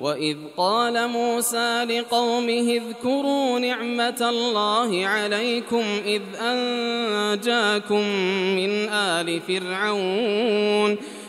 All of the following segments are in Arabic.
وإذ قال موسى لقومه اذكروا نعمة الله عليكم إذ أنجاكم من آل فرعون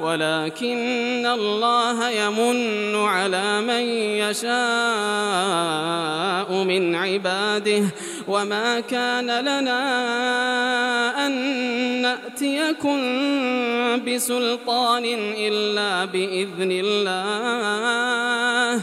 ولكن الله يمن على من يشاء من عباده وما كان لنا أن نأتيكم بسلطان إلا بإذن الله